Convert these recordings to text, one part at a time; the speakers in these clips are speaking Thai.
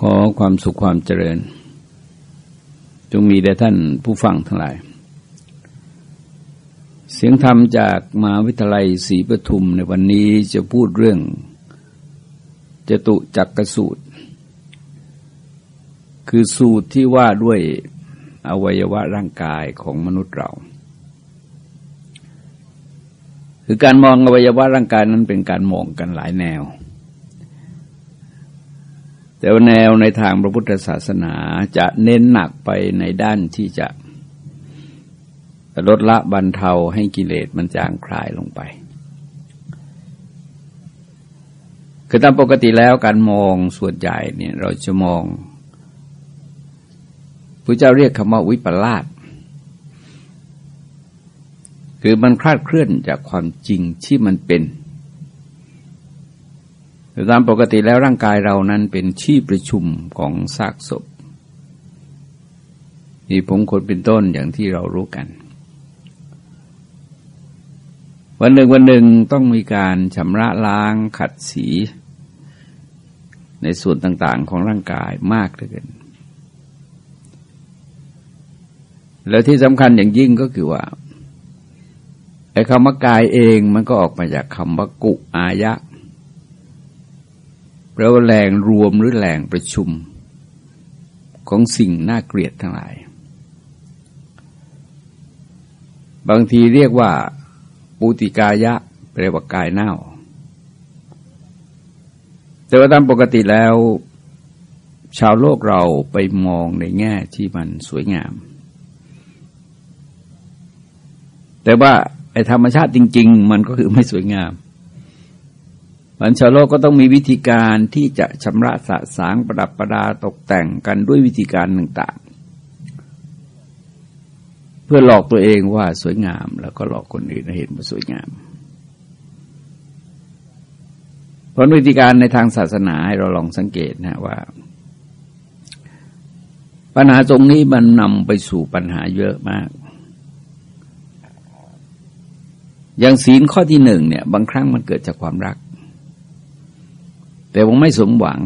ขอความสุขความเจริญ จงมีแด่ท่านผู้ฟังทั้งหลาย เสียงธรรมจากมหาวิทยาลัยศรีปทุมในวันนี้จะพูดเรื่องจตุจักกสูตร คือสูตรที่ว่าด้วยอวัยวะร่างกายของมนุษย์เรา คือการมองอวัยวะร่างกายนั้นเป็นการมองกันหลายแนว แต่ว่าแนวในทางพระพุทธศาสนาจะเน้นหนักไปในด้านที่จะลดละบรรเทาให้กิเลสมันจางคลายลงไป คือตามปกติแล้วการมองส่วนใหญ่เนี่ยเราจะมองพระเจ้าเรียกคำว่าวิปลาสคือมันคลาดเคลื่อนจากความจริงที่มันเป็น ตามปกติแล้วร่างกายเรานั้นเป็นที่ประชุมของซากศพมีผมขนเป็นต้นอย่างที่เรารู้กัน วันหนึ่งวันหนึ่งต้องมีการชำระล้างขัดสี ในส่วนต่าง ๆ ของร่างกายมากเหลือเกินแล้วที่สำคัญอย่างยิ่งก็คือว่าไอ้คำว่ากายเองมันก็ออกมาจากคำว่ากุอายะ แปลว่าแหล่งรวมหรือแหล่งประชุมของสิ่งน่าเกลียดทั้งหลาย บางทีเรียกว่าปูติกายะแปลว่ากายเน่า แต่ว่าตามปกติแล้ว ชาวโลกเราไปมองในแง่ที่มันสวยงาม แต่ว่าไอ้ธรรมชาติจริง ๆ มันก็คือไม่สวยงาม มันชาวโลกก็ต้องมีวิธีการที่จะชำระสะสางประดับประดาตกแต่งกันด้วยวิธีการต่างๆ เพื่อหลอกตัวเองว่าสวยงาม แล้วก็หลอกคนอื่นให้เห็นว่าสวยงาม เพราะวิธีการในทางศาสนาเราลองสังเกตนะว่า ปัญหาตรงนี้มันนำไปสู่ปัญหาเยอะมากอย่างศีลข้อที่หนึ่งเนี่ย บางครั้งมันเกิดจากความรัก แต่ว่าไม่สมหวัง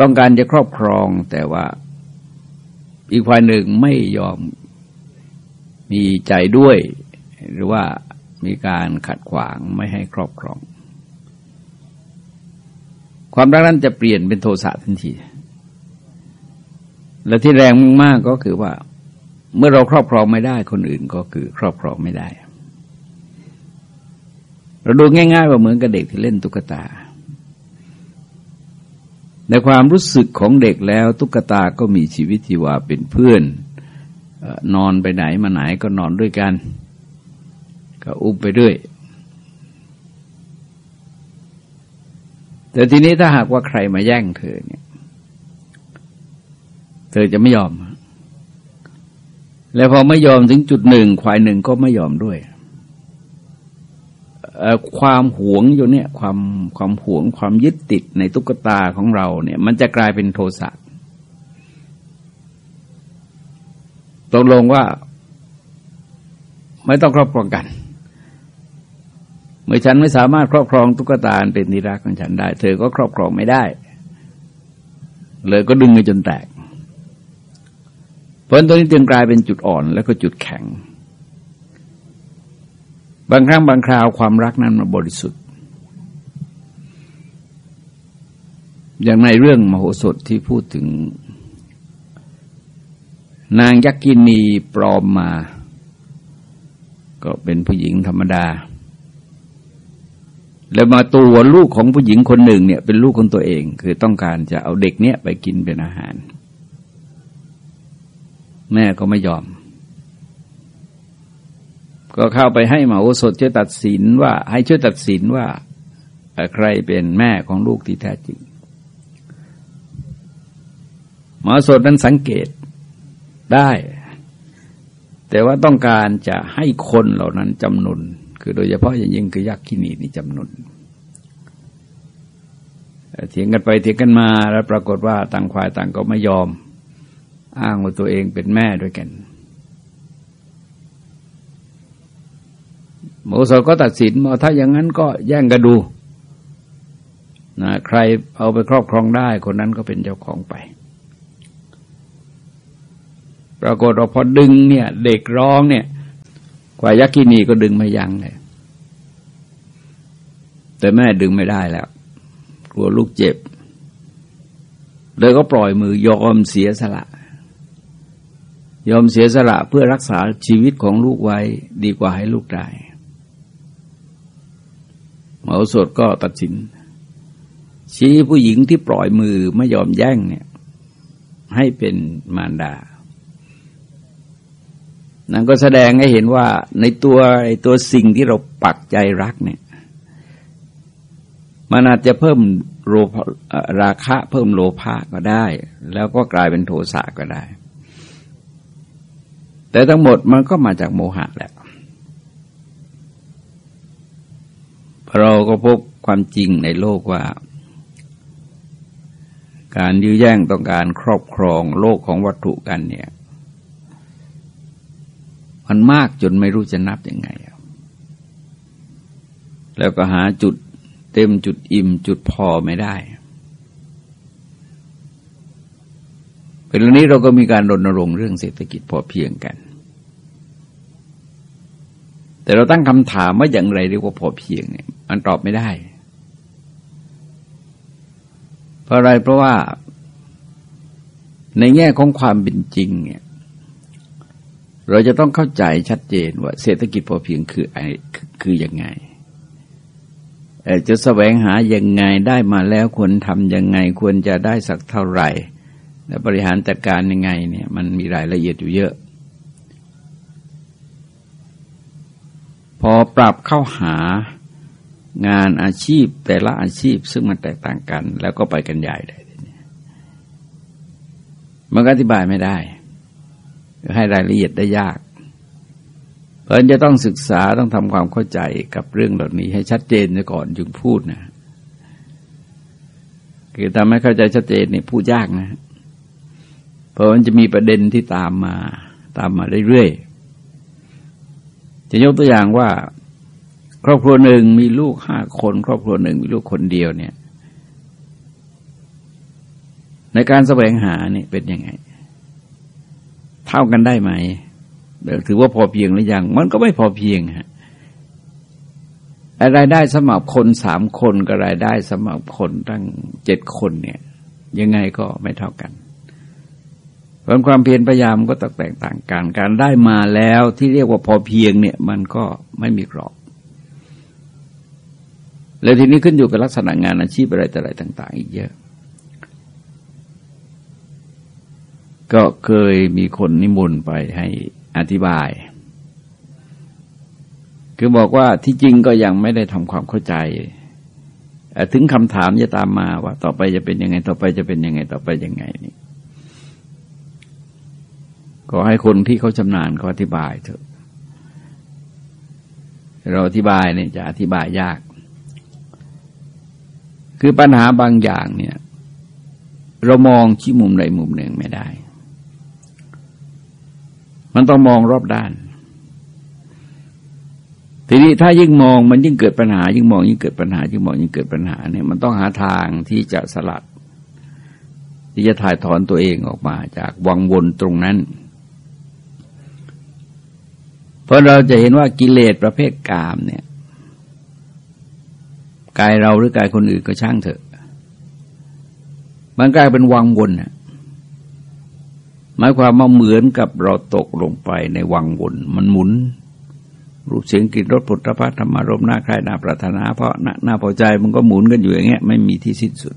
ต้องการจะครอบครองแต่ว่าอีกฝ่ายหนึ่งไม่ยอมมีใจด้วย หรือว่ามีการขัดขวางไม่ให้ครอบครอง ความรักนั้นจะเปลี่ยนเป็นโทสะทันที และที่แรงมากก็คือว่า เมื่อเราครอบครองไม่ได้คนอื่นก็คือครอบครองไม่ได้ เราดูง่าย ๆ ว่าเหมือนกับเด็กที่เล่นตุ๊กตา ในความรู้สึกของเด็กแล้วตุ๊กตาก็มีชีวิตที่ว่าเป็นเพื่อน นอนไปไหนมาไหนก็นอนด้วยกัน ก็อุ้มไปด้วย แต่ทีนี้ถ้าหากว่าใครมาแย่งเธอเนี่ย เธอจะไม่ยอม แล้วพอไม่ยอมถึงจุดหนึ่งควายหนึ่งก็ไม่ยอมด้วย ความหวงอยู่เนี่ยความความหวงความยึดติดในตุ๊กตาของเราเนี่ย มันจะกลายเป็นโทสะตกลงว่าไม่ต้องครอบครองกัน เมื่อฉันไม่สามารถครอบครองตุ๊กตาเป็นนิรักของฉันได้ เธอก็ครอบครองไม่ได้ เลยก็ดึงไปจนแตก เพราะตัวนี้จึงกลายเป็นจุดอ่อนแล้วก็จุดแข็ง บางครั้งบางคราวความรักนั้นมันบริสุทธิ์ อย่างในเรื่องมโหสถที่พูดถึง นางยักกินีปลอมมา ก็เป็นผู้หญิงธรรมดา แล้วมาตัวลูกของผู้หญิงคนหนึ่งเนี่ย เป็นลูกของตัวเอง คือต้องการจะเอาเด็กเนี้ยไปกินเป็นอาหาร แม่ก็ไม่ยอม ก็เข้าไปให้หมาโอสถช่วยตัดสินว่า ให้ช่วยตัดสินว่าใครเป็นแม่ของลูกที่แท้จริงหมาโสดนั้นสังเกตได้ แต่ว่าต้องการจะให้คนเหล่านั้นจำนวนคือโดยเฉพาะอย่างยิ่งคือยักษ์ขินีนี่จำนวนเถียงกันไปเถียงกันมาแล้วปรากฏว่าต่างฝ่ายต่างก็ไม่ยอม อ้างว่าตัวเองเป็นแม่ด้วยกัน โมโสก็ตัดสินว่าถ้าอย่างนั้นก็แย่งกันดูนะใครเอาไปครอบครองได้คนนั้นก็เป็นเจ้าของไป ปรากฏว่าพอดึงเนี่ย เด็กร้องเนี่ย กว่ายักษินีก็ดึงไม่ยั้งเลยแต่แม่ดึงไม่ได้แล้ว กลัวลูกเจ็บ เลยก็ปล่อยมือยอมเสียสละ ยอมเสียสละเพื่อรักษาชีวิตของลูกไว้ดีกว่าให้ลูกตาย หมอสดก็ตัดสิน ชี้ผู้หญิงที่ปล่อยมือไม่ยอมแย่งเนี่ย ให้เป็นมารดา นั่นก็แสดงให้เห็นว่าในตัวไอตัวสิ่งที่เราปักใจรักเนี่ย มันอาจจะเพิ่มโลราคะเพิ่มโลภะก็ได้ แล้วก็กลายเป็นโทสะก็ได้ แต่ทั้งหมดมันก็มาจากโมหะแหละ เราก็พบความจริงในโลกว่า การยื้อแย่งต้องการครอบครองโลกของวัตถุกันเนี่ยมันมากจนไม่รู้จะนับยังไง แล้วก็หาจุดเต็มจุดอิ่มจุดพอไม่ได้เป็นเรื่องนี้เราก็มีการรณรงค์เรื่องเศรษฐกิจพอเพียงกัน แต่เราตั้งคำถามว่าอย่างไรเรียกว่าพอเพียงเนี่ยมันตอบไม่ได้ เพราะอะไรเพราะว่า ในแง่ของความเป็นจริงเนี่ยเราจะต้องเข้าใจชัดเจนว่า เศรษฐกิจพอเพียงคือไอคือยังไงจะแสวงหายังไงได้มาแล้วควรทำยังไงควรจะได้สักเท่าไหร่ และบริหารจัดการยังไงเนี่ยมันมีรายละเอียดอยู่เยอะ พอปรับเข้าหางานอาชีพแต่ละอาชีพซึ่งมันแตกต่างกัน แล้วก็ไปกันใหญ่เลยมันก็อธิบายไม่ได้ ให้รายละเอียดได้ยาก เพราะจะต้องศึกษาต้องทำความเข้าใจกับเรื่องเหล่านี้ให้ชัดเจนก่อนจึงพูดนะคือทำให้เข้าใจชัดเจนนี่พูดยากนะ เพราะมันจะมีประเด็นที่ตามมา ตามมาเรื่อยๆ จะยกตัวอย่างว่า ครอบครัวหนึ่งมีลูกห้าคน ครอบครัวหนึ่งมีลูกคนเดียวเนี่ย ในการแสวงหาเนี่ยเป็นยังไง เท่ากันได้ไหมถือว่าพอเพียงหรือยัง มันก็ไม่พอเพียงฮะรายได้สมับคนสามคนกับรายได้สมับคนตั้งเจ็ดคนเนี่ย ยังไงก็ไม่เท่ากัน ผลความเพียรพยายามก็แตกต่างกัน การได้มาแล้วที่เรียกว่าพอเพียงเนี่ยมันก็ไม่มีกรอบ แล้วทีนี้ขึ้นอยู่กับลักษณะงานอาชีพอะไรแต่อะไรต่าง ๆ อีกเยอะ ก็เคยมีคนนิมนต์ไปให้อธิบาย คือบอกว่าที่จริงก็ยังไม่ได้ทำความเข้าใจถึงคำถามจะตามมาว่า ต่อไปจะเป็นยังไง ต่อไปจะเป็นยังไง ต่อไปยังไงนี่ ก็ให้คนที่เขาชำนาญเขาอธิบายเถอะ เราอธิบายเนี่ยจะอธิบายยาก คือปัญหาบางอย่างเนี่ย เรามองที่มุมใดมุมหนึ่งไม่ได้ มันต้องมองรอบด้าน ทีนี้ถ้ายิ่งมองมันยิ่งเกิดปัญหา ยิ่งมองยิ่งเกิดปัญหา ยิ่งมองยิ่งเกิดปัญหาเนี่ยมันต้องหาทางที่จะสลัดที่จะถ่ายถอนตัวเองออกมาจากวังวนตรงนั้น เพราะเราจะเห็นว่ากิเลสประเภทกามเนี่ยกายเราหรือกายคนอื่นก็ช่างเถอะ มันกลายเป็นวังวนนะหมายความว่าเหมือนกับเราตกลงไปในวังวนมันหมุน รูปเสียงกลิ่นรสผลพระธรรมารมหน้าใครหน้าปรารถนา เพราะหน้าพอใจมันก็หมุนกันอยู่อย่างเงี้ยไม่มีที่สิ้นสุด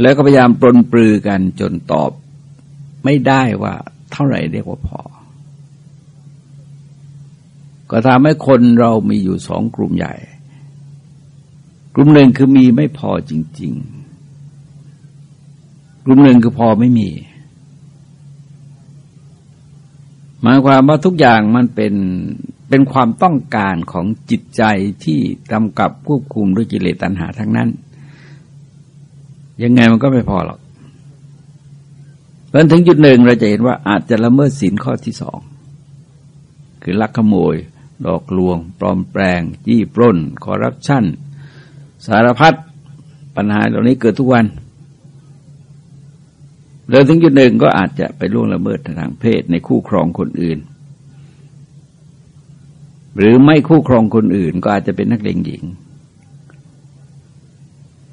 แล้วก็พยายามปลนปลือกันจนตอบไม่ได้ว่าเท่าไหร่เรียกว่าพอ ก็ทำให้คนเรามีอยู่สองกลุ่มใหญ่ กลุ่มหนึ่งคือมีไม่พอจริง ๆ กลุ่มหนึ่งคือพอไม่มี หมายความว่าทุกอย่างมันเป็นเป็นความต้องการของจิตใจที่กำกับควบคุมด้วยกิเลสตัณหาทั้งนั้น ยังไงมันก็ไม่พอหรอกเพราะถึงจุดหนึ่งเราจะเห็นว่าอาจจะละเมิดศีลข้อที่สอง คือลักขโมย หลอกลวง ปลอมแปลง จี้ปล้น คอร์รัปชันสารพัดปัญหาเหล่านี้เกิดทุกวัน แล้วถึงจุดหนึ่งก็อาจจะไปล่วงละเมิดทางเพศในคู่ครองคนอื่น หรือไม่คู่ครองคนอื่น ก็อาจจะเป็นนักเลงหญิง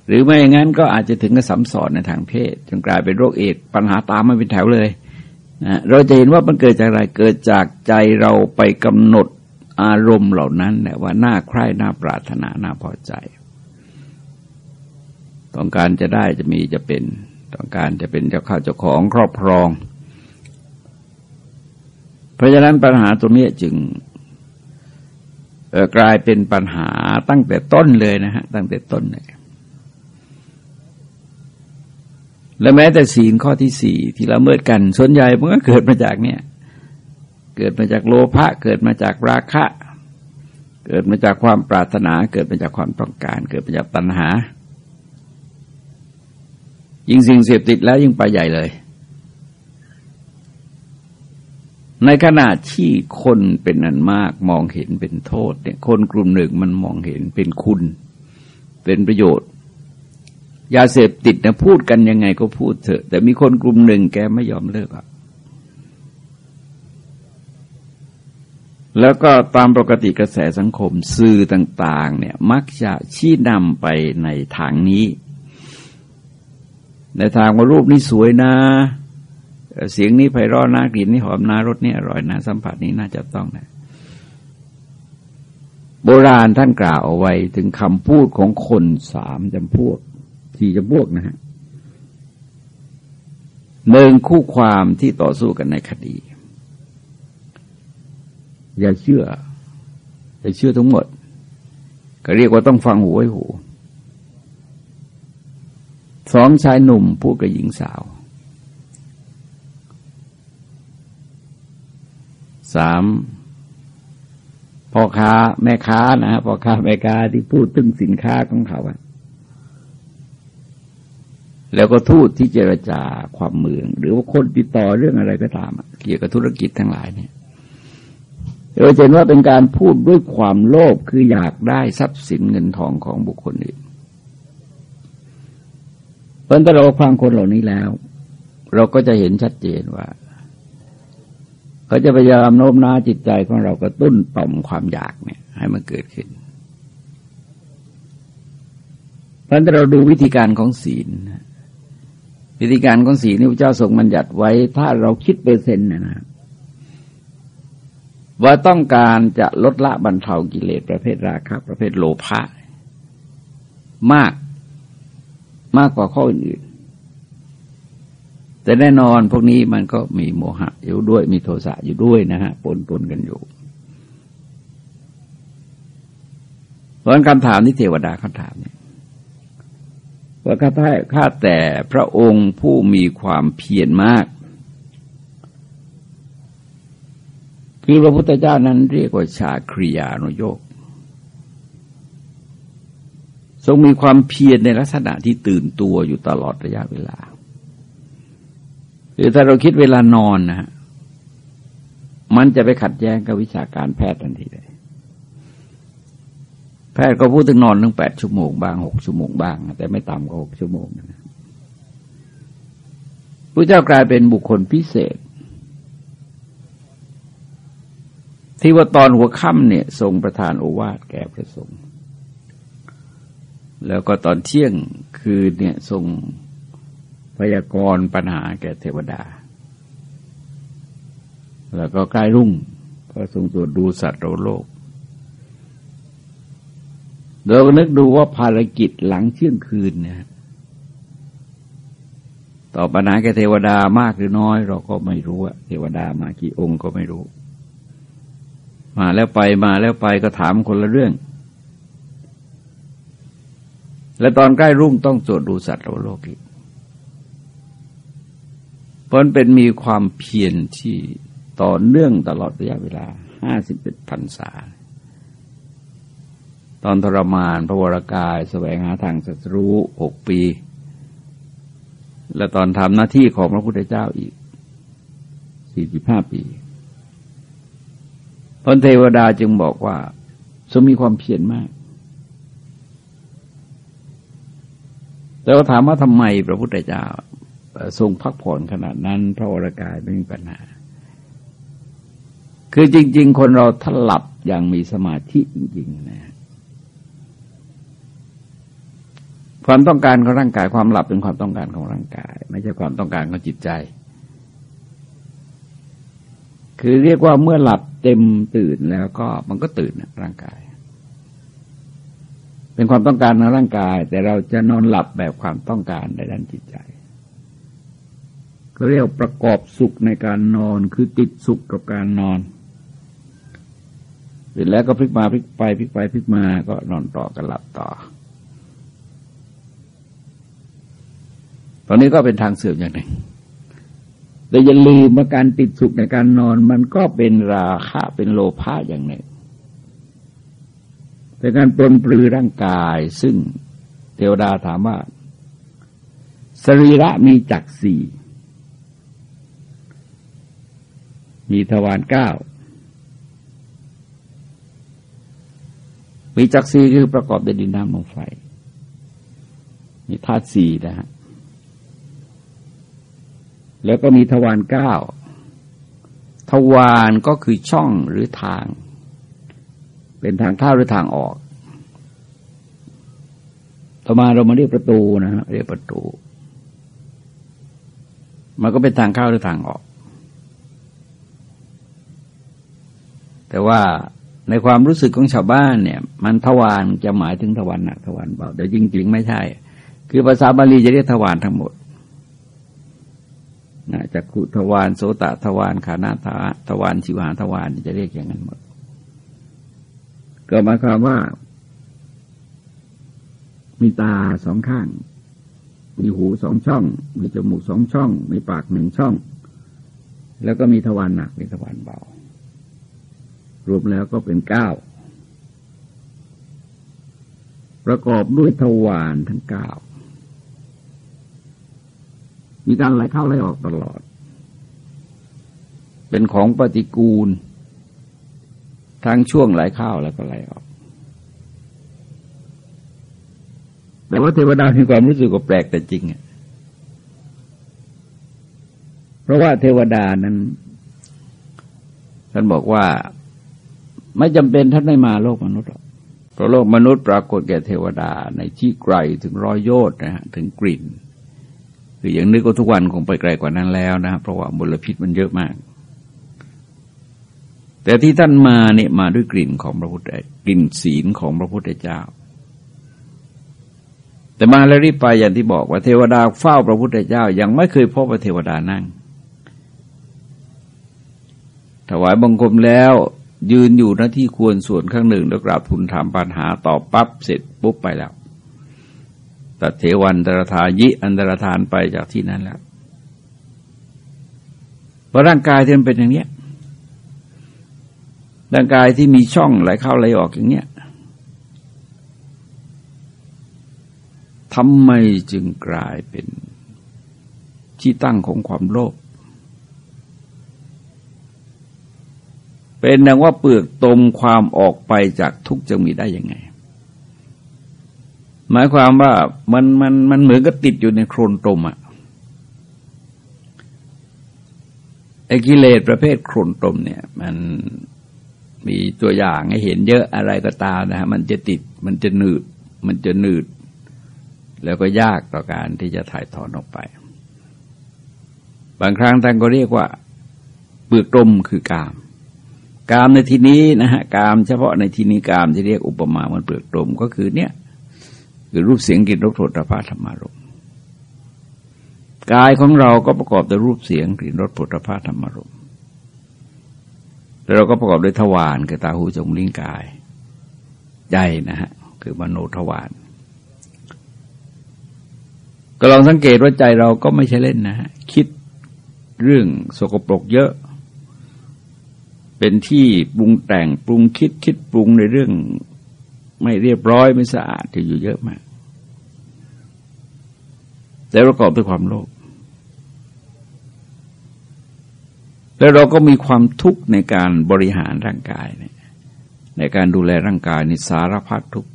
หรือไม่อย่างนั้นก็อาจจะถึงกับสัมสอนในทางเพศ จนกลายเป็นโรคเอดปัญหาตามมาเป็นแถวเลยนะเราจะเห็นว่ามันเกิดจากอะไร เกิดจากใจเราไปกำหนด อารมณ์เหล่านั้นแหละว่าน่าใคร่น่าปรารถนาน่าพอใจ ต้องการจะได้จะมีจะเป็น ต้องการจะเป็นเจ้าข้าเจ้าของครอบครอง เพราะฉะนั้นปัญหาตรงนี้จึงกลายเป็นปัญหาตั้งแต่ต้นเลยนะฮะตั้งแต่ต้นเลยและแม้แต่ศีลข้อที่สี่ที่ละเมิดกันส่วนใหญ่มันก็เกิดมาจากเนี่ย เกิดมาจากโลภะเกิดมาจากราคะ เกิดมาจากความปรารถนา เกิดมาจากความต้องการ เกิดมาจากตัณหา ยิ่งสิ่งเสพติดแล้วยิ่งไปใหญ่เลย ในขณะที่คนเป็นอันมากมองเห็นเป็นโทษเนี่ยคนกลุ่มหนึ่งมันมองเห็นเป็นคุณ เป็นประโยชน์ยาเสพติดนะพูดกันยังไงก็พูดเถอะ แต่มีคนกลุ่มหนึ่งแกไม่ยอมเลิกอะ แล้วก็ตามปกติกระแสสังคมสื่อต่างๆเนี่ยมักจะชี้นำไปในทางนี้ ในทางว่ารูปนี้สวยนะ เสียงนี้ไพเราะนะกลิ่นนี้หอมนะรสนี้อร่อยนะ สัมผัสนี้น่าจะต้องนะโบราณท่านกล่าวเอาไว้ถึงคำพูดของคนสามจำพวกสี่จำพวกนะฮะหนึ่งคู่ความที่ต่อสู้กันในคดี อย่าเชื่อ อย่าเชื่อทั้งหมด ก็เรียกว่าต้องฟังหูไว้หู สองชายหนุ่มพูดกับหญิงสาว สามพ่อค้าแม่ค้านะพ่อค้าแม่ค้าที่พูดถึงสินค้าของเขาอะแล้วก็ทูตที่เจรจาความเมือง หรือว่าคนติดต่อเรื่องอะไรก็ตาม เกี่ยวกับธุรกิจทั้งหลายเนี่ย เราเห็นว่าเป็นการพูดด้วยความโลภคืออยากได้ทรัพย์สินเงินทองของบุคคลอื่นเพราะถ้าเราฟังคนเหล่านี้แล้ว เราก็จะเห็นชัดเจนว่าเขาจะพยายามโน้มน้าวจิตใจของเรากระตุ้นต่อมความอยากเนี่ย ให้มันเกิดขึ้นเพราะถ้าเราดูวิธีการของศีลวิธีการของศีลนี่พระเจ้าทรงบัญญัติไว้ ถ้าเราคิดเปอร์เซ็นต์นะนะ ว่าต้องการจะลดละบรรเทากิเลสประเภทราคะประเภทโลภะมากมากกว่าข้ออื่นแต่แน่นอนพวกนี้มันก็มีโมหะอยู่ด้วยมีโทสะอยู่ด้วยนะฮะปนปนกันอยู่เพราะคำถามที่เทวดาเขาถามเนี่ยว่าข้าแต่ข้าแต่พระองค์ผู้มีความเพียรมาก คือพระพุทธเจ้านั้นเรียกว่าชาคริยานุโยกทรงมีความเพียรในลักษณะที่ตื่นตัวอยู่ตลอดระยะเวลาหรือถ้าเราคิดเวลานอนนะฮะมันจะไปขัดแย้งกับวิชาการแพทย์ทันทีเลย แพทย์ก็พูดถึงนอนถึงแปดชั่วโมงบ้างหกชั่วโมงบ้าง แต่ไม่ต่ำกว่าหกชั่วโมงนะพระเจ้ากลายเป็นบุคคลพิเศษ ที่ว่าตอนหัวค่ำเนี่ย ทรงประทานโอวาทแก่พระสงฆ์แล้วก็ตอนเที่ยงคืนเนี่ยทรงพยากรณ์ปัญหาแก่เทวดา แล้วก็ใกล้รุ่งก็ทรงตรวจดูสัตว์โลกเราก็นึกดูว่าภารกิจหลังเที่ยงคืนเนี่ยตอบปัญหาแก่เทวดามากหรือน้อย เราก็ไม่รู้อะเทวดามากี่องค์ก็ไม่รู้ มาแล้วไปมาแล้วไปก็ถามคนละเรื่อง และตอนใกล้รุ่งต้องตรวจดูสัตว์โลกอีกเพราะเป็นมีความเพียรที่ต่อเนื่องตลอดระยะเวลาห้าสิบเอ็ดพรรษา ตอนทรมานพระวรากายแสวงหาทางศัตรูหกปี และตอนทำหน้าที่ของพระพุทธเจ้าอีกสี่สิบห้าปี พระเทวดาจึงบอกว่าสมมีความเพียรมาก แต่ว่าถามว่าทำไมพระพุทธเจ้าทรงพักผ่อนขนาดนั้น พระวรากายไม่มีปัญหา คือจริง ๆ คนเราถ้าหลับอย่างมีสมาธิจริง ๆ นะ ความต้องการของร่างกาย ความหลับเป็นความต้องการของร่างกาย ไม่ใช่ความต้องการของจิตใจ คือเรียกว่าเมื่อหลับเต็มตื่นแล้วก็มันก็ตื่นร่างกาย เป็นความต้องการในร่างกาย แต่เราจะนอนหลับแบบความต้องการในด้านจิตใจก็เรียกประกอบสุขในการนอนคือติดสุขกับการนอนเสร็จแล้วก็พลิกมาพลิกไปพลิกไปพลิกมาก็นอนต่อกันหลับต่อ ตอนนี้ก็เป็นทางเสื่อมอย่างหนึ่ง แต่อย่าลืมว่าการติดสุขในการนอนมันก็เป็นราคะเป็นโลภะอย่างหนึ่งแต่การปลนปลือร่างกายซึ่งเทวดาถามว่า สรีระมีจักสี่มีทวารเก้ามีจักรีคือประกอบด้วยดินน้ำลมไฟ มีธาตุสี่นะฮะ แล้วก็มีทวารเก้าทวารก็คือช่องหรือทาง เป็นทางเข้าหรือทางออก ต่อมาเรามาเรียกประตูนะฮะเรียกประตู มันก็เป็นทางเข้าหรือทางออก แต่ว่าในความรู้สึกของชาวบ้านเนี่ย มันทวารจะหมายถึงทวารหนักทวารเบาแต่จริงๆไม่ใช่ คือภาษาบาลีจะเรียกทวารทั้งหมด นะจักขุทวารโสตทวารขานาทาทวารชิวหาทวารจะเรียกอย่างนั้นหมด ก็หมายความว่า มีตาสองข้าง มีหูสองช่อง มีจมูกสองช่อง มีปากหนึ่งช่อง แล้วก็มีทวารหนักมีทวารเบา รวมแล้วก็เป็นเก้าประกอบด้วยทวารทั้งเก้า มีการไหลเข้าไหลออกตลอด เป็นของปฏิกูล ทั้งช่วงไหลเข้าแล้วก็ไหลออก แต่ว่าเทวดามีความรู้สึกว่าแปลกแต่จริงอะเพราะว่าเทวดานั้น ท่านบอกว่า ไม่จำเป็นท่านไม่มาโลกมนุษย์หรอกเพราะโลกมนุษย์ปรากฏแก่เทวดาในที่ไกลถึงร้อยโยชน์นะฮะถึงกลิ่น คืออย่างนึกว่าทุกวันคงไปไกลกว่านั้นแล้วนะครับเพราะว่ามลพิษมันเยอะมาก แต่ที่ท่านมาเนี่ยมาด้วยกลิ่นของพระพุทธกลิ่นศีลของพระพุทธเจ้า แต่มาแล้วรีบไปอย่างที่บอกว่าเทวดาเฝ้าพระพุทธเจ้า ยังไม่เคยพบว่าเทวดานั่ง ถวายบังคมแล้วยืนอยู่หน้าที่ควรส่วนข้างหนึ่งแล้วกราบทูลถามปัญหาตอบปั๊บเสร็จปุ๊บไปแล้ว ตัดเทวันตรธายิอันตรธานไปจากที่นั้นแล้วเพราะร่างกายที่มันเป็นอย่างเนี้ยร่างกายที่มีช่องไหลเข้าไหลออกอย่างเนี้ยทำไมจึงกลายเป็นที่ตั้งของความโลภเป็นดังว่าเปลือกตมความออกไปจากทุกจะมีได้ยังไง หมายความว่ามันมันมันเหมือนกับติดอยู่ในโครนตมอะไอ้กิเลสประเภทโครนตมเนี่ย มันมีตัวอย่างให้เห็นเยอะอะไรก็ตามนะฮะมันจะติดมันจะหนืด มันจะหนืด แล้วก็ยากต่อการที่จะถ่ายถอนออกไป บางครั้งท่านก็เรียกว่าเปลือกตมคือกาม กามในที่นี้นะฮะกามเฉพาะในที่นี้กามที่เรียกอุปมามันเปลือกตมก็คือเนี่ย คือรูปเสียงกลิ่นรสโผฏฐาธรรมารมกายของเราก็ประกอบด้วยรูปเสียงกลิ่นรสโผฏฐาธรรมารมแล้วเราก็ประกอบด้วยทวารคือตาหูจมูกลิ้นกายใจนะฮะคือมโนทวารก็ลองสังเกตว่าใจเราก็ไม่ใช่เล่นนะฮะคิดเรื่องสกปรกเยอะ เป็นที่ปรุงแต่งปรุงคิดคิดปรุงในเรื่อง ไม่เรียบร้อยไม่สะอาดจะอยู่เยอะมาก แต่ประกอบด้วยความโลภแล้วเราก็มีความทุกข์ในการบริหารร่างกายในการดูแลร่างกายในสารพัดทุกข์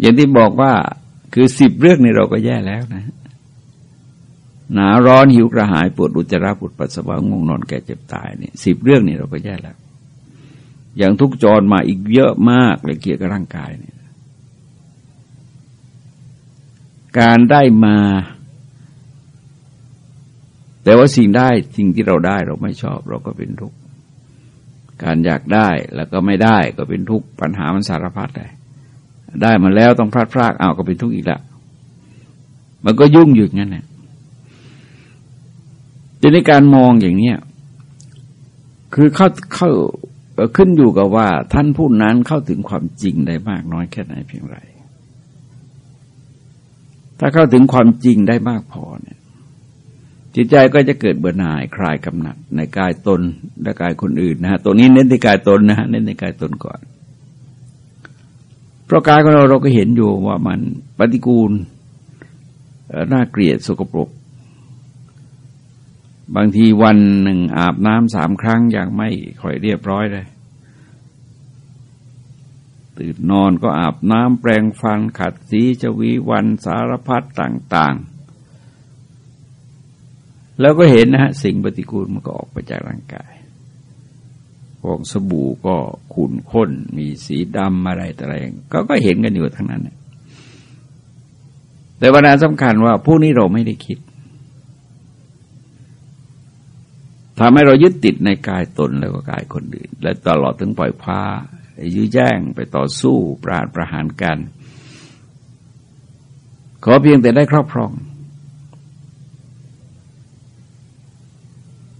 อย่างที่บอกว่าคือสิบเรื่องนี้เราก็แย่แล้วนะ หนาร้อนหิวกระหายปวดอุจจาระปวดปัสสาวะง่วงนอนแก่เจ็บตายเนี่ยสิบเรื่องนี้เราก็แย่แล้ว อย่างทุกจรมาอีกเยอะมากเลยเกี่ยวกับร่างกายเนี่ย การได้มา แต่ว่าสิ่งได้สิ่งที่เราได้เราไม่ชอบ เราก็เป็นทุกข์การอยากได้แล้วก็ไม่ได้ก็เป็นทุกข์ปัญหามันสารพัดเลยได้มาแล้วต้องพลาดพลาดเอาก็เป็นทุกข์อีกละมันก็ยุ่งอยู่งั้นนะทีนี้การมองอย่างเนี้ยคือเข้าเข้าขึ้นอยู่กับว่า ท่านผู้นั้นเข้าถึงความจริงได้มากน้อยแค่ไหนเพียงไร ถ้าเข้าถึงความจริงได้มากพอเนี่ยจิตใจก็จะเกิดเบื่อหน่ายคลายกำหนัดในกายตนและกายคนอื่นนะฮะตัวนี้เน้นในกายตนนะฮะเน้นในกายตนก่อน เพราะกายของเราเราก็เห็นอยู่ว่ามันปฏิกูลน่าเกลียดสกปรก บางทีวันหนึ่งอาบน้ำสามครั้งยังไม่ค่อยเรียบร้อยเลย ตื่นนอนก็อาบน้ำแปรงฟันขัดสีจวีวันสารพัดต่าง ๆ แล้วก็เห็นนะฮะสิ่งปฏิกูลมันก็ออกไปจากร่างกายพวกสบู่ก็ขุ่นข้น มีสีดำอะไรแต่อะไรก็ก็เห็นกันอยู่ทั้งนั้น แต่ปัญหาสำคัญว่าผู้นี้เราไม่ได้คิดทำให้เรายึดติดในกายตนแล้วก็กายคนอื่น และตลอดถึงปล่อยพา ยื้อแย่งไปต่อสู้ปราดประหารกัน ขอเพียงแต่ได้ครอบครอง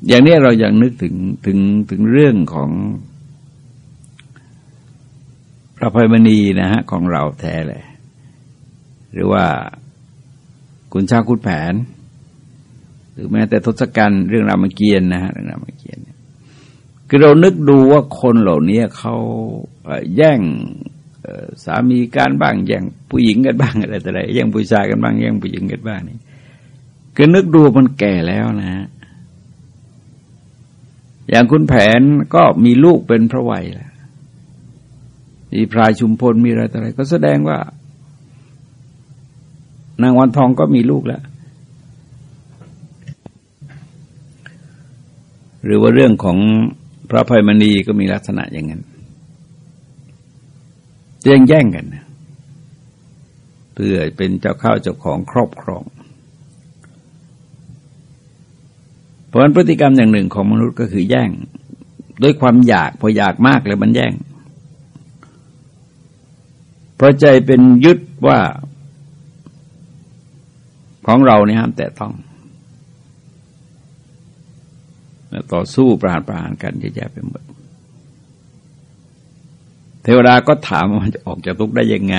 อย่างนี้เรายังนึกถึงถึงถึงเรื่องของพระภัยมณีนะฮะของเราแท้เลย หรือว่าคุณชาคุณแผน หรือแม้แต่ทศกัณฐ์เรื่องรามเกียรตินะฮะเรื่องรามเกียรติ คือเรานึกดูว่าคนเหล่านี้เขาแย่งสามีการบ้างแย่งผู้หญิงกันบ้างอะไรแต่ไรแย่งผู้ชายกันบ้างแย่งผู้หญิงกันบ้างนี่คือนึกดูมันแก่แล้วนะฮะอย่างคุณแผนก็มีลูกเป็นพระวัยแล้วมีพรายชุมพลมีอะไรต่ออะไรก็แสดงว่า นางวันทองก็มีลูกแล้ว หรือว่าเรื่องของ พระภัยมณีก็มีลักษณะอย่างนั้นแย่งแย่งกันเพื่อเป็นเจ้าข้าวเจ้าของครอบครอง เพราะฉะนั้นพฤติกรรมอย่างหนึ่งของมนุษย์ก็คือแย่ง ด้วยความอยากพออยากมากเลยมันแย่งเพราะใจเป็นยึดว่า ของเราเนี่ยห้ามแต่ต้อง ต่อสู้ประหารประหารกันเยอะแยะไปหมด เทวดาก็ถามว่าจะออกจากทุกข์ได้ยังไง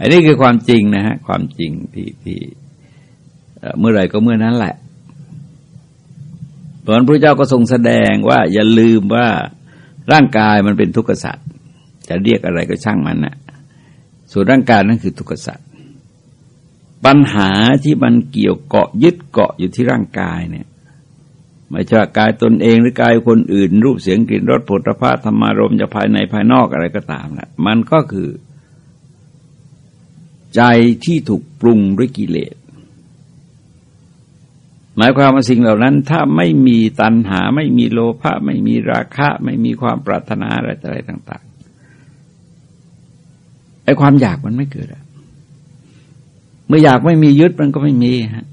อันนี้คือความจริงนะฮะ ความจริงที่ที่เมื่อไรก็เมื่อนั้นแหละเพราะนั้นพระเจ้าก็ทรงแสดงว่า อย่าลืมว่าร่างกายมันเป็นทุกข์สัตว์จะเรียกอะไรก็ช่างมันนะ่ะ ส่วนร่างกายนั่นคือทุกข์สัตว์ปัญหาที่มันเกี่ยวเกาะยึดเกาะอยู่ที่ร่างกายเนี่ย ไม่ใช่กายตนเองหรือกายคนอื่น รูปเสียงกลิ่นรสผลิภัณฑ์ธรรมารมจะภายในภายนอกอะไรก็ตามนะมันก็คือ ใจที่ถูกปรุงด้วยกิเลสหมายความว่าสิ่งเหล่านั้น ถ้าไม่มีตัณหาไม่มีโลภะไม่มีราคะ ไม่มีความปรารถนาอะไรอะไรต่าง ๆไอ้ความอยากมันไม่เกิดอะเมื่ออยากไม่มียึดมันก็ไม่มีฮะ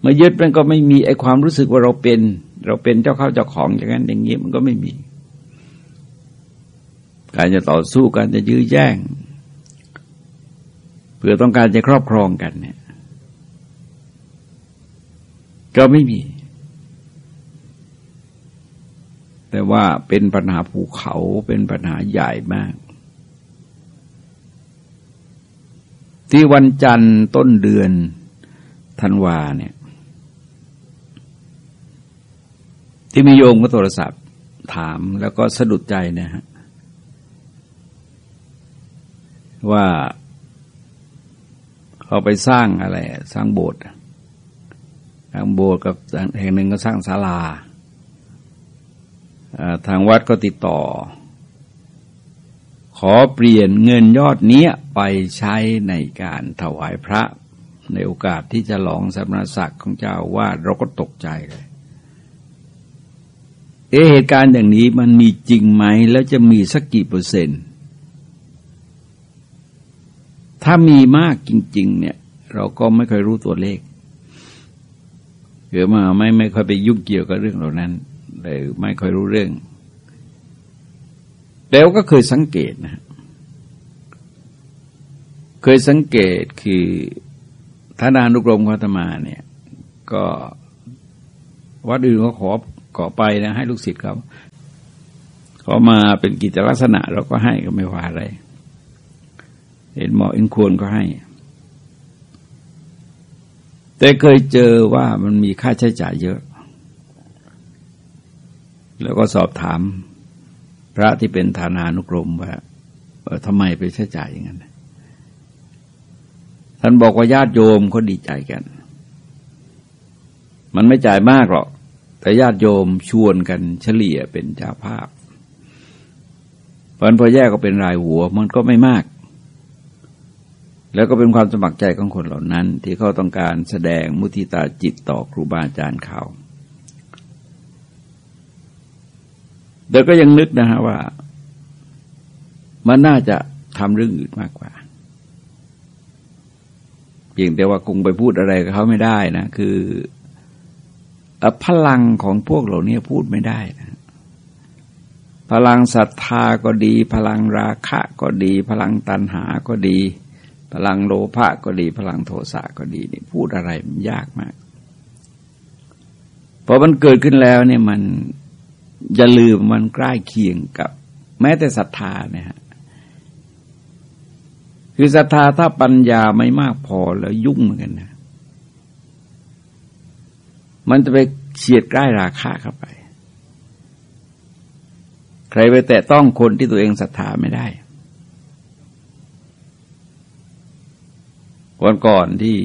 เมื่อยึดมันก็ไม่มีไอความรู้สึกว่าเราเป็น เราเป็นเจ้าเข้าเจ้าของอย่างนั้นอย่างนี้มันก็ไม่มี การจะต่อสู้การจะยื้อแย่ง เพื่อต้องการจะครอบครองกันเนี่ย ก็ไม่มี แต่ว่าเป็นปัญหาภูเขาเป็นปัญหาใหญ่มากที่วันจันทร์ต้นเดือนธันวาเนี่ย ที่มีโยมก็โทรศัพท์ถามแล้วก็สะดุดใจนะฮะว่าเขาไปสร้างอะไร สร้างโบสถ์ทางโบสถ์กับแห่งหนึ่งก็สร้างศาลาทางวัดก็ติดต่อ ขอเปลี่ยนเงินยอดนี้ไปใช้ในการถวายพระ ในโอกาสที่จะหลองสมณศักดิ์ของเจ้าว่าเราก็ตกใจเลย เอเหตุการณ์อย่างนี้มันมีจริงไหม แล้วจะมีสักกี่เปอร์เซ็นต์ ถ้ามีมากจริง ๆ เนี่ย เราก็ไม่เคยรู้ตัวเลขเกิดมาไม่ไม่ค่อยไปยุ่งเกี่ยวกับเรื่องเหล่านั้นเลยไม่ค่อยรู้เรื่อง แล้วก็เคยสังเกตนะเคยสังเกตคือท่านานุกรมพัตมาเนี่ย ก็วัดอื่นเขาขอ ขอไปนะให้ลูกศิษย์เขาเขามาเป็นกิจลักษณะเราก็ให้ก็ไม่ว่าอะไร เห็นเหมาะอินควรก็ให้ แต่เคยเจอว่ามันมีค่าใช้จ่ายเยอะ แล้วก็สอบถาม พระที่เป็นฐานานุกรมว่าทำไมไปใช้จ่ายอย่างนั้นท่านบอกว่าญาติโยมเขาดีใจกัน มันไม่จ่ายมากหรอก แต่ญาติโยมชวนกันเฉลี่ยเป็นจ้าภาพเพราะพอแยกก็เป็นรายหัวมันก็ไม่มาก แล้วก็เป็นความสมัครใจของคนเหล่านั้น ที่เขาต้องการแสดงมุทิตาจิตต่อครูบาอาจารย์เขาเดี๋ยวก็ยังนึกนะฮะว่า มันน่าจะทำเรื่องอื่นมากกว่าเพียงแต่ว่าคงไปพูดอะไรกับเขาไม่ได้นะ คือ พลังของพวกเหล่านี้พูดไม่ได้นะพลังศรัทธาก็ดี พลังราคะก็ดี พลังตัณหาก็ดี พลังโลภะก็ดี พลังโทสะก็ดีนี่พูดอะไรมันยากมากพอมันเกิดขึ้นแล้วเนี่ยมันอย่าลืมมันใกล้เคียงกับ แม้แต่ศรัทธาเนี่ยฮะคือศรัทธาถ้าปัญญาไม่มากพอแล้วยุ่งเหมือนกันนะ มันจะไปเฉียดใกล้ราคาเข้าไป ใครไปแตะต้องคนที่ตัวเองศรัทธาไม่ได้วันก่อนที่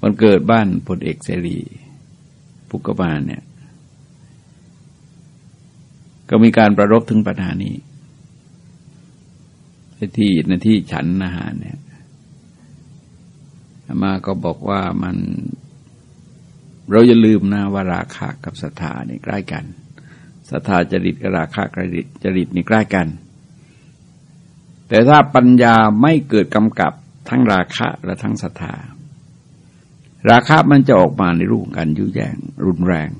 วันเกิดบ้านพลเอกเสรีปุกบาลเนี่ย ก็มีการประรบถึงปัญหานี้ที่ในที่ฉันอาหารเนี่ย มาก็บอกว่ามันเราอย่าลืมนะว่าราคากับศรัทธานี่ใกล้กันศรัทธาจริตกับราคากริตจริตนี่ใกล้กัน แต่ถ้าปัญญาไม่เกิดกำกับทั้งราคะและทั้งศรัทธา ราคะมันจะออกมาในรูปการยุแยงรุนแรง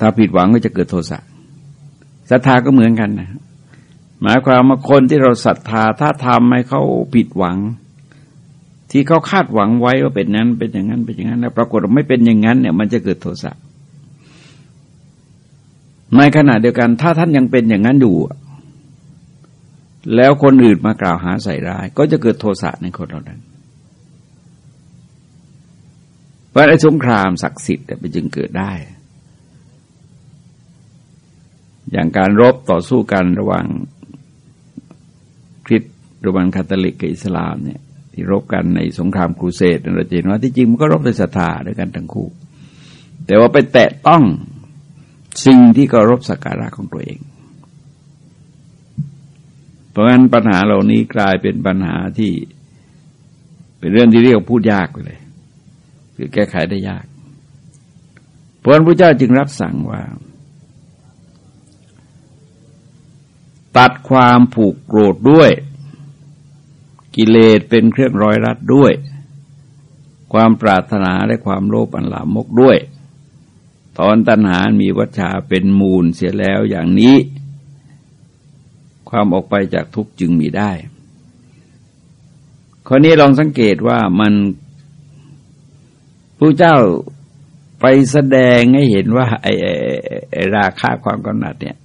ถ้าผิดหวังก็จะเกิดโทสะศรัทธาก็เหมือนกันนะหมายความว่าคนที่เราศรัทธาถ้าทำให้เขาผิดหวัง ที่เขาคาดหวังไว้ว่าเป็นนั้นเป็นอย่างนั้นเป็นอย่างนั้น แล้วปรากฏไม่เป็นอย่างนั้นเนี่ยมันจะเกิดโทสะในขณะเดียวกันถ้าท่านยังเป็นอย่างนั้นอยู่ แล้วคนอื่นมากล่าวหาใส่ร้าย ก็จะเกิดโทสะในคนเหล่านั้นพราะไอ้สงครามศักดิ์สิทธิ์มันจึงเกิดได้ อย่างการรบต่อสู้กันระหว่างคริสต์ระหว่างคาทอลิกกับอิสลามเนี่ย ที่รบกันในสงครามครูเสดเราเห็นว่าที่จริงมันก็รบด้วยศรัทธาด้วยกันทั้งคู่ แต่ว่าไปแตะต้องสิ่งที่เคารพสักการะของตัวเอง เพราะงั้นปัญหาเหล่านี้กลายเป็นปัญหาที่ เป็นเรื่องที่เรียกพูดยากเลย คือแก้ไขได้ยาก เพราะนั้นพุทธเจ้าจึงรับสั่งว่าตัดความผูกโกรธด้วย กิเลสเป็นเครื่องร้อยรัดด้วย ความปรารถนาและความโลภอันลามกด้วย ตอนตัณหา มีวัชชาเป็นมูลเสียแล้วอย่างนี้ ความออกไปจากทุกข์จึงมีได้ ข้อนี้ลองสังเกตว่ามันพระเจ้าไปแสดงให้เห็นว่าไอ้ราคาความกำหนัดเนี่ย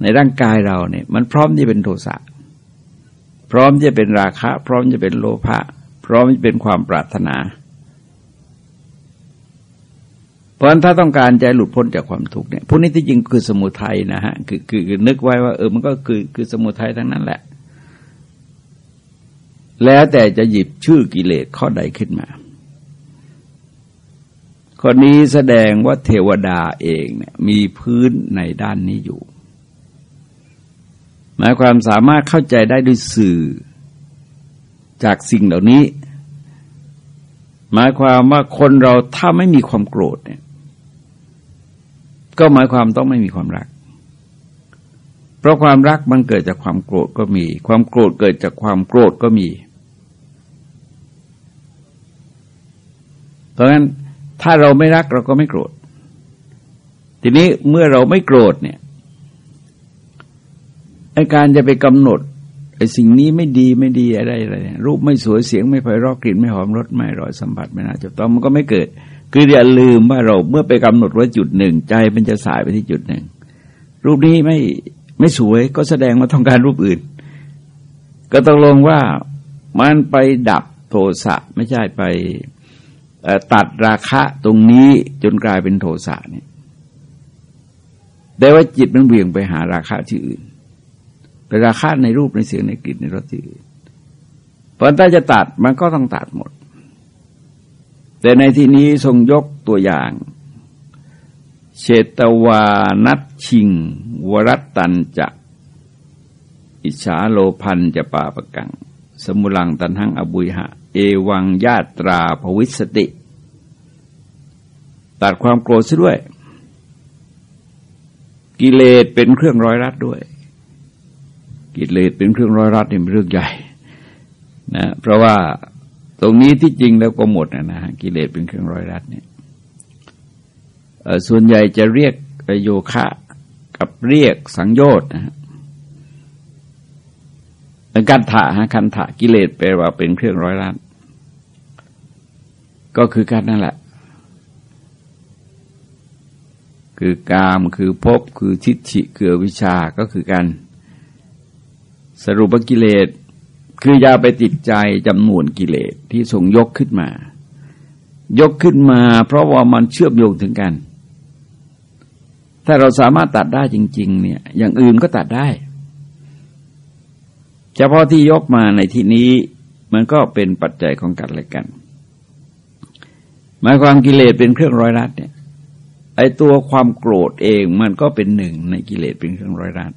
ในร่างกายเราเนี่ย มันพร้อมที่เป็นโทสะ พร้อมจะเป็นราคะ พร้อมจะเป็นโลภะพร้อมจะเป็นความปรารถนา เพราะฉะนั้นถ้าต้องการใจหลุดพ้นจากความทุกข์เนี่ยพวกนี้ที่จริงคือสมุทัยนะฮะคือคือคือนึกไว้ว่าเออมันก็คือคือสมุทัยทั้งนั้นแหละ แล้วแต่จะหยิบชื่อกิเลสข้อใดขึ้นมาคนนี้แสดงว่าเทวดาเองเนี่ยมีพื้นในด้านนี้อยู่ หมายความสามารถเข้าใจได้ด้วยสื่อจากสิ่งเหล่านี้ หมายความว่าคนเราถ้าไม่มีความโกรธเนี่ย ก็หมายความต้องไม่มีความรัก เพราะความรักมันเกิดจากความโกรธก็มี ความโกรธเกิดจากความโกรธก็มี เพราะฉะนั้นถ้าเราไม่รักเราก็ไม่โกรธ ทีนี้เมื่อเราไม่โกรธเนี่ย ไอการจะไปกำหนดไอสิ่งนี้ไม่ดีไม่ดีอะไรอะไรรูปไม่สวยเสียงไม่ไพเราะกลิ่นไม่หอมรสไม่อร่อยสัมผัสไม่น่าจะต้องมันก็ไม่เกิด คืออย่าลืมว่าเราเมื่อไปกำหนดว่าจุดหนึ่งใจมันจะสายไปที่จุดหนึ่งรูปนี้ไม่ไม่สวยก็แสดงว่าต้องการรูปอื่น ก็ต้องลงว่ามันไปดับโทสะไม่ใช่ไปตัดราคะตรงนี้จนกลายเป็นโทสะเนี่ยแต่ว่าจิตมันเบี่ยงไปหาราคะที่อื่น ไปราคาในรูปในเสียงในกลิ่นในรสที่อื่นเพราะถ้าจะตัดมันก็ต้องตัดหมด แต่ในที่นี้ทรงยกตัวอย่างเชตวานัตชิง วรัตตันจะอิจฉาโลพันจะป่าประกัง สมุลังตันหังอบุยหะ เอวังญาตราภวิสติ ตัดความโกรธซะด้วย กิเลสเป็นเครื่องร้อยรัดด้วย กิเลสเป็นเครื่องร้อยรัดนี่เป็นเรื่องใหญ่นะเพราะว่าตรงนี้ที่จริงแล้วก็หมดนะนะกิเลสเป็นเครื่องร้อยรัดเนี่ยส่วนใหญ่จะเรียกโยคะกับเรียกสังโยชน์นะฮะการถะฮะคันถะกิเลสแปลว่าเป็นเครื่องร้อยรัดก็คือการนั่นแหละ คือกามคือภพคือทิฏฐิคือวิชาก็คือการ สรุปกิเลสคือยาไปติดใจจำนวนกิเลสที่ส่งยกขึ้นมา ยกขึ้นมา เพราะว่ามันเชื่อมโยงถึงกัน ถ้าเราสามารถตัดได้จริง ๆ เนี่ย อย่างอื่นก็ตัดได้เฉพาะที่ยกมาในที่นี้มันก็เป็นปัจจัยของกันและกัน หมายความกิเลสเป็นเครื่องร้อยรัดเนี่ยไอตัวความโกรธเองมันก็เป็นหนึ่งในกิเลสเป็นเครื่องร้อยรัด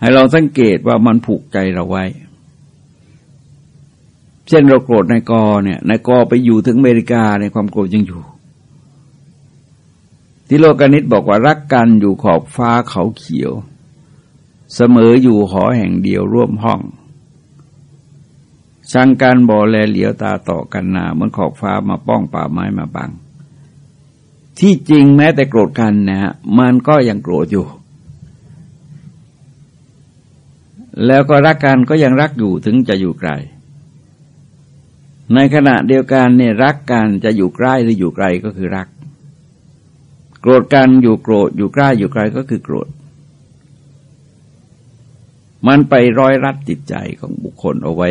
ให้เราสังเกตว่ามันผูกใจเราไว้ เช่นเราโกรธนายกเนี่ยนายกไปอยู่ถึงอเมริกาในความโกรธยังอยู่ ที่โลกนิตบอกว่ารักกันอยู่ขอบฟ้าเขาเขียว เสมออยู่หอแห่งเดียวร่วมห้องช่างการบ่อแลเหลียวตาต่อกันนาเหมือนขอบฟ้ามาป้องป่าไม้มาบัง ที่จริงแม้แต่โกรธกันนะฮะมันก็ยังโกรธอยู่ แล้วก็รักกันก็ยังรักอยู่ถึงจะอยู่ไกล ในขณะเดียวกันเนี่ยรักกันจะอยู่ใกล้หรืออยู่ไกลก็คือรัก โกรธกันอยู่โกรธอยู่ใกล้อยู่ไกลก็คือโกรธ มันไปร้อยรัดติดใจของบุคคลเอาไว้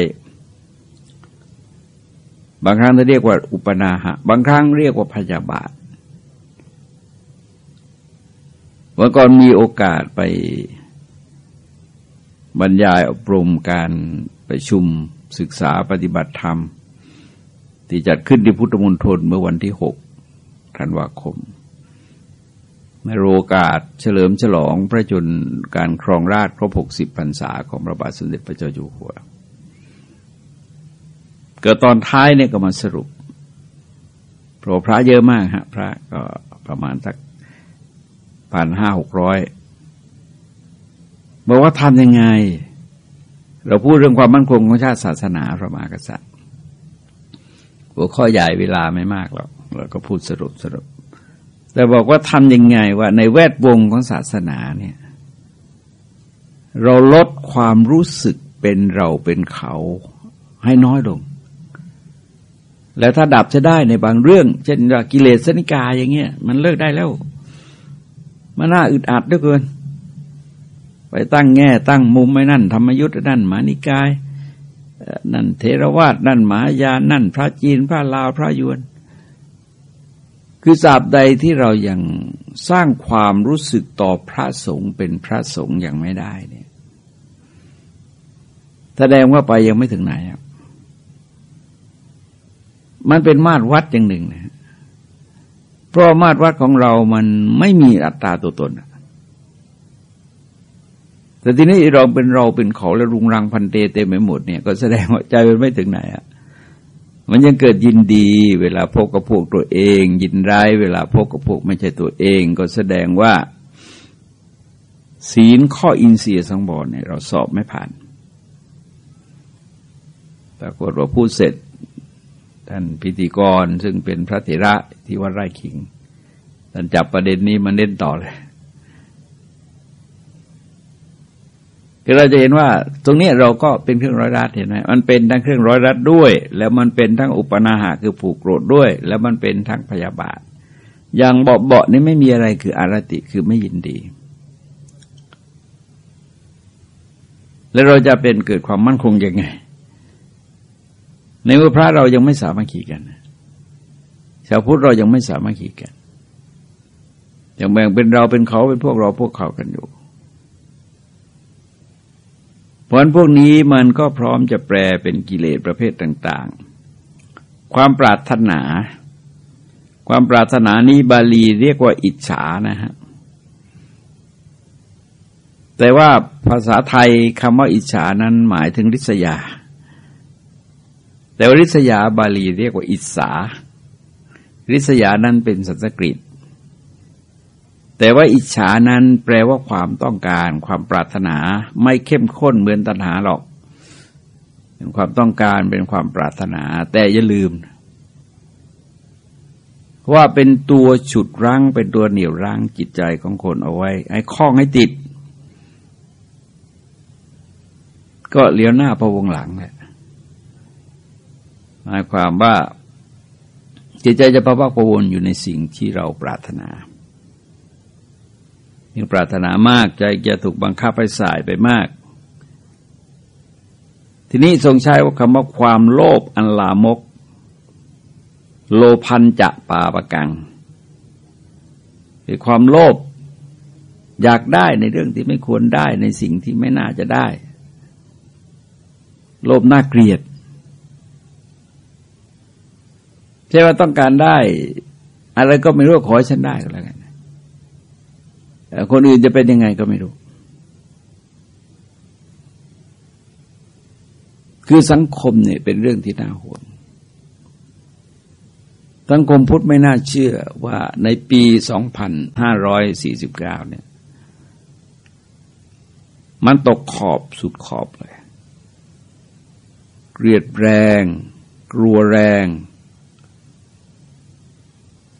บางครั้งจะเรียกว่าอุปนาหะ บางครั้งเรียกว่าพยาบาทเมื่อก่อนมีโอกาสไป บรรยายอบรมการประชุมศึกษาปฏิบัติธรรม ที่จัดขึ้นที่พุทธมณฑลเมื่อวันที่หกธันวาคมในโอกาสเฉลิมฉลองพระชนการครองราชครบหกสิบพรรษาของพระบาทสมเด็จพระเจ้าอยู่หัว เกิดตอนท้ายเนี่ยก็มาสรุปเพราะพระเยอะมากฮะพระก็ประมาณสักพันห้าหกร้อย บอกว่าทำยังไง เราพูดเรื่องความมั่นคงของชาติศาสนาพระมหากษัตริย์ หัวข้อใหญ่เวลาไม่มากหรอกเราก็พูดสรุปสรุป แต่บอกว่าทำยังไงว่าในแวดวงของศาสนาเนี่ย เราลดความรู้สึกเป็นเราเป็นเขาให้น้อยลง แล้วถ้าดับจะได้ในบางเรื่อง เช่นกิเลสสนิกาอย่างเงี้ย มันเลิกได้แล้ว มันน่าอึดอัดด้วยเกิน ไปตั้งแง่ตั้งมุมไม่นั่น ธรรมยุทธ์นั่นมานิกาย นั่นเทรวาสนั่นมหายานนั่น พระจีนพระลาวพระยวน คือสาบใดที่เรายัางสร้างความรู้สึกต่อพระสงฆ์เป็นพระสงฆ์อย่างไม่ได้เนี่ยแสดงว่าไปยังไม่ถึงไหนครับมันเป็นมาตรวัดอย่างหนึ่งนะเพราะมาตรวัดของเรามันไม่มีอัตราตัวตน แต่ทีนี้เราเป็นเราเป็นเขาแล้วรุงรังพันเตเต็มไปหมดเนี่ยก็แสดงว่าใจมันไม่ถึงไหนอะ่ะมันยังเกิดยินดี เวลาพบกับพวกตัวเอง ยินร้ายเวลาพบกับพวกไม่ใช่ตัวเอง ก็แสดงว่า ศีลข้ออินเสียสังบอเนี่ยเราสอบไม่ผ่านปรากฏว่าพูดเสร็จท่านพิธีกรซึ่งเป็นพระเถระที่วัดไร่ขิงท่านจับประเด็นนี้มาเน้นต่อเลย คือเราจะเห็นว่าตรงนี้เราก็เป็นเครื่องร้อยรัดเห็นไหมมันเป็นทั้งเครื่องร้อยรัดด้วย แล้วมันเป็นทั้งอุปนาหะคือผูกโกรธด้วย แล้วมันเป็นทั้งพยาบาท อย่างเบาเบานี่ไม่มีอะไรคืออารติคือไม่ยินดี แล้วเราจะเป็นเกิดความมั่นคงยังไง ในเมื่อพระเรายังไม่สามารถขี่กันชาวพุทธเรายังไม่สามารถขี่กันยังแบ่งเป็นเราเป็นเขาเป็นพวกเราพวกเขากันอยู่ เพราะพวกนี้มันก็พร้อมจะแปลเป็นกิเลสประเภทต่าง ๆ ความปรารถนา ความปรารถนานี้บาลีเรียกว่าอิจฉานะฮะแต่ว่าภาษาไทยคำว่าอิจฉานั้นหมายถึงริษยา แต่ว่าริษยาบาลีเรียกว่าอิสาริษยานั้นเป็นสันสกฤต แต่ว่าอิจฉานั้นแปลว่าความต้องการความปรารถนาไม่เข้มข้นเหมือนตัณหาหรอก เป็นความต้องการเป็นความปรารถนา แต่อย่าลืม ว่าเป็นตัวฉุดรั้งเป็นตัวเหนี่ยวรั้งจิตใจของคนเอาไว้ให้คล้องให้ติด ก็เลี้ยวหน้าพะวงหลังแหละหมายความว่าจิตใจจะประวักประวนอยู่ในสิ่งที่เราปรารถนา ยังปรารถนามากใจจะถูกบังคับให้สายไปมาก ทีนี้ทรงใช้ว่าคำว่าความโลภอันลามก โลพันจะปาประกังคือความโลภอยากได้ในเรื่องที่ไม่ควรได้ในสิ่งที่ไม่น่าจะได้ โลภน่าเกลียดใช่ว่าต้องการได้ อะไรก็ไม่รู้ขอให้ฉันได้ก็แล้วกัน คนอื่นจะเป็นยังไงก็ไม่รู้ คือสังคมเนี่ยเป็นเรื่องที่น่าห่วงสังคมพุทธไม่น่าเชื่อว่าในปี 2549 เนี่ย มันตกขอบสุดขอบเลย เกลียดแรง กลัวแรง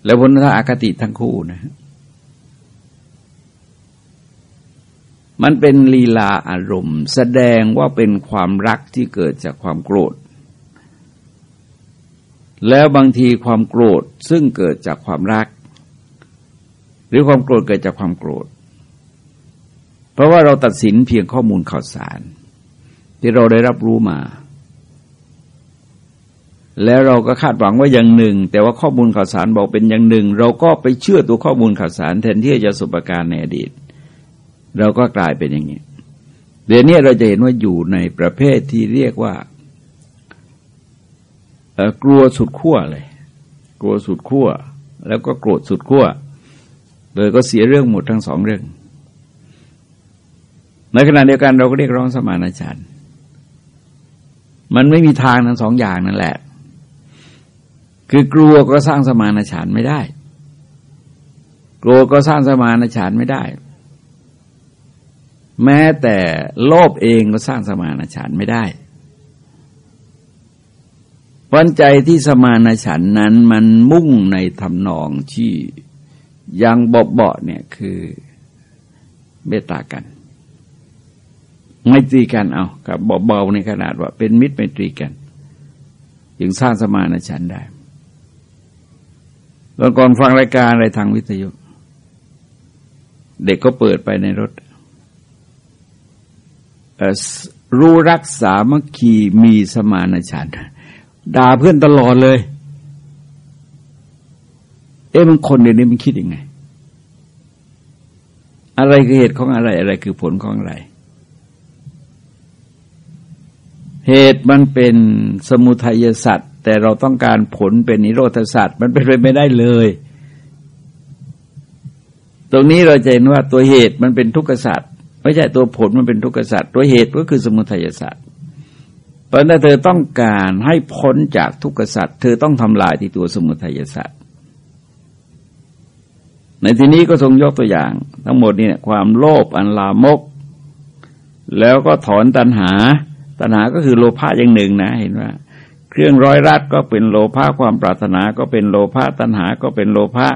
แล้วพลทอากติทั้งคู่นะ มันเป็นลีลาอารมณ์ แสดงว่าเป็นความรักที่เกิดจากความโกรธ แล้วบางทีความโกรธซึ่งเกิดจากความรัก หรือความโกรธเกิดจากความโกรธ เพราะว่าเราตัดสินเพียงข้อมูลข่าวสาร ที่เราได้รับรู้มา แล้วเราก็คาดหวังว่าอย่างหนึ่ง แต่ว่าข้อมูลข่าวสารบอกเป็นอย่างหนึ่ง เราก็ไปเชื่อตัวข้อมูลข่าวสารแทนที่จะสุปการในอดีต เราก็กลายเป็นอย่างนี้ เดี๋ยวนี้เราจะเห็นว่าอยู่ในประเภทที่เรียกว่ากลัวสุดขั้วเลย กลัวสุดขั้ว แล้วก็โกรธสุดขั้ว โดยก็เสียเรื่องหมดทั้งสองเรื่อง ในขณะเดียวกันเราก็เรียกร้องสมานฉันท์มันไม่มีทางทั้งสองอย่างนั่นแหละ คือกลัวก็สร้างสมานฉันท์ไม่ได้ กลัวก็สร้างสมานฉันท์ไม่ได้ แม้แต่โลภเองก็สร้างสมานฉันไม่ได้วันใจที่สมานฉันนั้นมันมุ่งในทำนองที่ยังเบาๆเนี่ยคือเมตตากัน ไม่ตรีกันเอากับเบาๆในขนาดว่า เป็นมิตรไม่ตรีกันจึงสร้างสมานฉันได้ตอนก่อนฟังรายการอะไรทางวิทยุ เด็กก็เปิดไปในรถ รู้รักสามัคคีมีสมานฉันท์ด่าเพื่อนตลอดเลย เอ๊ะมันคนเดี๋ยวนี้มันคิดยังไง อะไรคือเหตุของอะไร อะไรคือผลของอะไร เหตุมันเป็นสมุทัยสัตว์แต่เราต้องการผลเป็นนิโรธสัตว์มันเป็นไปไม่ได้เลย ตรงนี้เราจะเห็นว่าตัวเหตุมันเป็นทุกข์สัตว์ ไม่ใช่ตัวผลมันเป็นทุกขสัตว์ตัวเหตุก็คือสมุทัยสัตว์เพราะนั้นเธอต้องการให้พ้นจากทุกขสัตว์เธอต้องทำลายที่ตัวสมุทัยสัตว์ในที่นี้ก็ทรงยกตัวอย่าง ทั้งหมดนี่ความโลภอันลามก แล้วก็ถอนตัณหา ตัณหาก็คือโลภะอย่างหนึ่งนะเห็นว่าเครื่องร้อยรัดก็เป็นโลภะความปรารถนาก็เป็นโลภะตัณหาก็เป็นโลภะ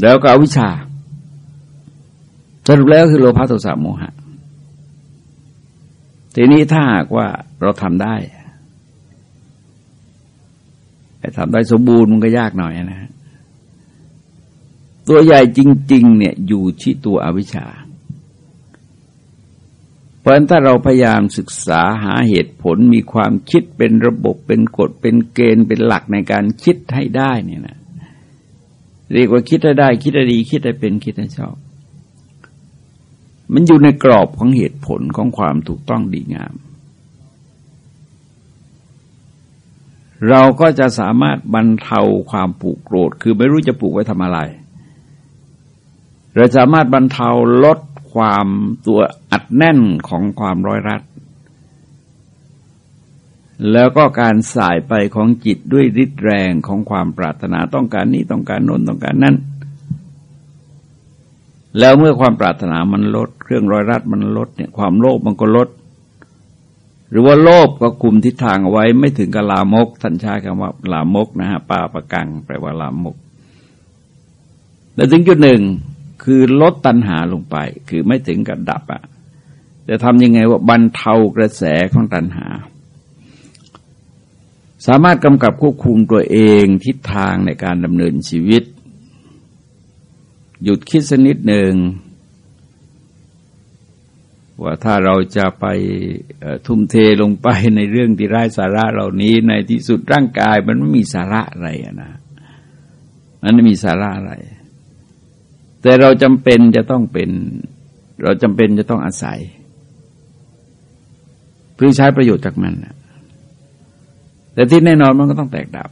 แล้วก็อวิชชา สรุปแล้วคือโลภะโทสะโมหะ ทีนี้ถ้าหากว่าเราทำได้แต่ทำได้สมบูรณ์มันก็ยากหน่อยนะตัวใหญ่จริง ๆ เนี่ยอยู่ที่ตัวอวิชชา เพราะฉะนั้นถ้าเราพยายามศึกษาหาเหตุผลมีความคิดเป็นระบบเป็นกฎเป็นเกณฑ์เป็นหลักในการคิดให้ได้เนี่ยนะเรียกว่าคิดให้ได้ คิดให้ดี คิดให้เป็นคิดให้ชอบ มันอยู่ในกรอบของเหตุผลของความถูกต้องดีงาม เราก็จะสามารถบรรเทาความผูกโกรธ คือไม่รู้จะปลูกไว้ทำอะไร เราสามารถบรรเทาลดความตัวอัดแน่นของความร้อยรัด แล้วก็การสายไปของจิตด้วยฤทธิ์แรงของความปรารถนาต้องการนี้ต้องการโน้นต้องการนั้น แล้วเมื่อความปรารถนามันลด เครื่องร้อยรัดมันลดเนี่ยความโลภมันก็ลด หรือว่าโลภก็คุมทิศทางเอาไว้ไม่ถึงกับลามกท่านใช้คำว่าลามกนะฮะปาประกังแปลว่าลามกแล้วถึงจุดหนึ่งคือลดตัณหาลงไป คือไม่ถึงกับดับอะจะทำยังไงว่าบรรเทากระแสของตัณหา สามารถกำกับควบคุมตัวเองทิศทางในการดำเนินชีวิต หยุดคิดสักนิดหนึ่งว่าถ้าเราจะไปทุ่มเทลงไปในเรื่องที่ไร้สาระเหล่านี้ในที่สุดร่างกายมันไม่มีสาระอะไรนะมันไม่มีสาระอะไร แต่เราจำเป็นจะต้องเป็น เราจำเป็นจะต้องอาศัย เพื่อใช้ประโยชน์จากมันแต่ที่แน่นอนมันก็ต้องแตกดับ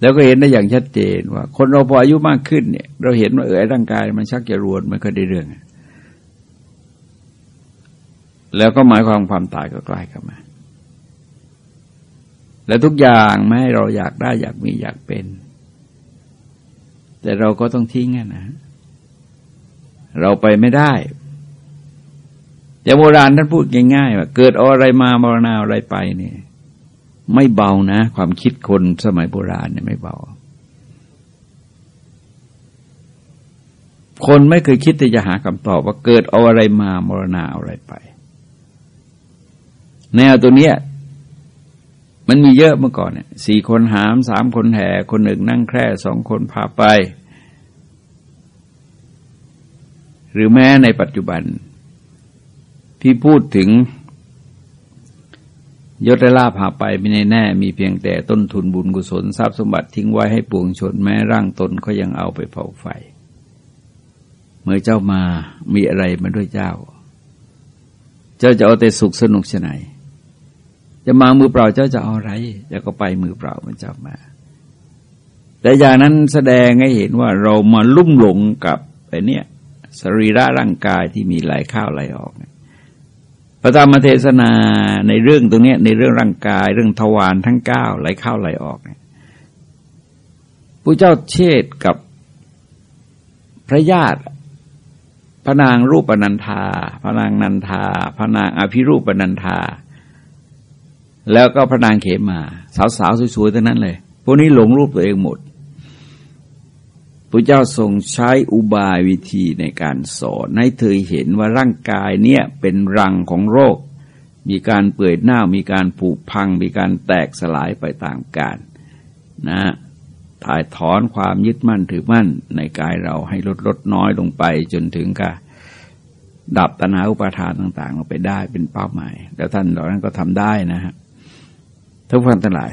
แล้วก็เห็นได้อย่างชัดเจนว่า คนเราพออายุมากขึ้นเนี่ย เราเห็นว่าเออร่างกายมันชักจะรวนมันก็ได้เรื่อง แล้วก็หมายความความตายก็ใกล้เข้ามา และทุกอย่างแม้เราอยากได้อยากมีอยากเป็น แต่เราก็ต้องทิ้งนะ เราไปไม่ได้ แต่โบราณท่านพูดง่ายๆว่าเกิดอะไรมามรณาอะไรไปเนี่ย ไม่เบานะ ความคิดคนสมัยโบราณเนี่ยไม่เบา คนไม่เคยคิดที่จะหาคำตอบว่าเกิดเอาอะไรมามรณาอะไรไป แนวตัวเนี้ยมันมีเยอะเมื่อก่อนเนี่ยสี่คนหามสามคนแห่ คนหนึ่งนั่งแคร่สองคนพาไป หรือแม้ในปัจจุบันที่พูดถึง ยศและลาภหาไปไม่แน่ มีเพียงแต่ต้นทุนบุญกุศลทรัพย์สมบัติทิ้งไว้ให้ปวงชนแม้ร่างตนก็ยังเอาไปเผาไฟ เมื่อเจ้ามามีอะไรมาด้วยเจ้า เจ้าจะเอาแต่สุขสนุกชไหน จะมามือเปล่าเจ้าจะเอาอะไรจะก็ไปมือเปล่ามันเจ้ามา แต่อย่างนั้นแสดงให้เห็นว่าเรามาลุ่มหลงกับไอ้นี่สรีระร่างกายที่มีไหลเข้าไหลออกเนี่ย ระธรรมเทศนาในเรื่องตรงนี้ในเรื่องร่างกาย เรื่องทวารทั้งเก้าไหลเข้าไหลออกเนี่ยผู้เจ้าเชษกับพระญาติพระนางรูปนันธาพระนางนันทา พระนางอภิรูปนันทา แล้วก็พระนางเขมา สาวๆสวยๆทั้งนั้นเลย พวกนี้หลงรูปตัวเองหมด พระเจ้าทรงใช้อุบายวิธีในการสอนให้เธอเห็นว่าร่างกายเนี่ยเป็นรังของโรค มีการเปื่อยเน่ามีการผุพัง มีการแตกสลายไปตามกาลนะถ่ายถอนความยึดมั่นถือมั่นในกายเราให้ลดลดน้อยลงไปจนถึงกับดับตัณหาอุปาทานต่างๆลงไปได้เป็นเป้าหมาย แล้วท่านเหล่านั้นก็ทำได้นะฮะทุกท่านทั้งหลาย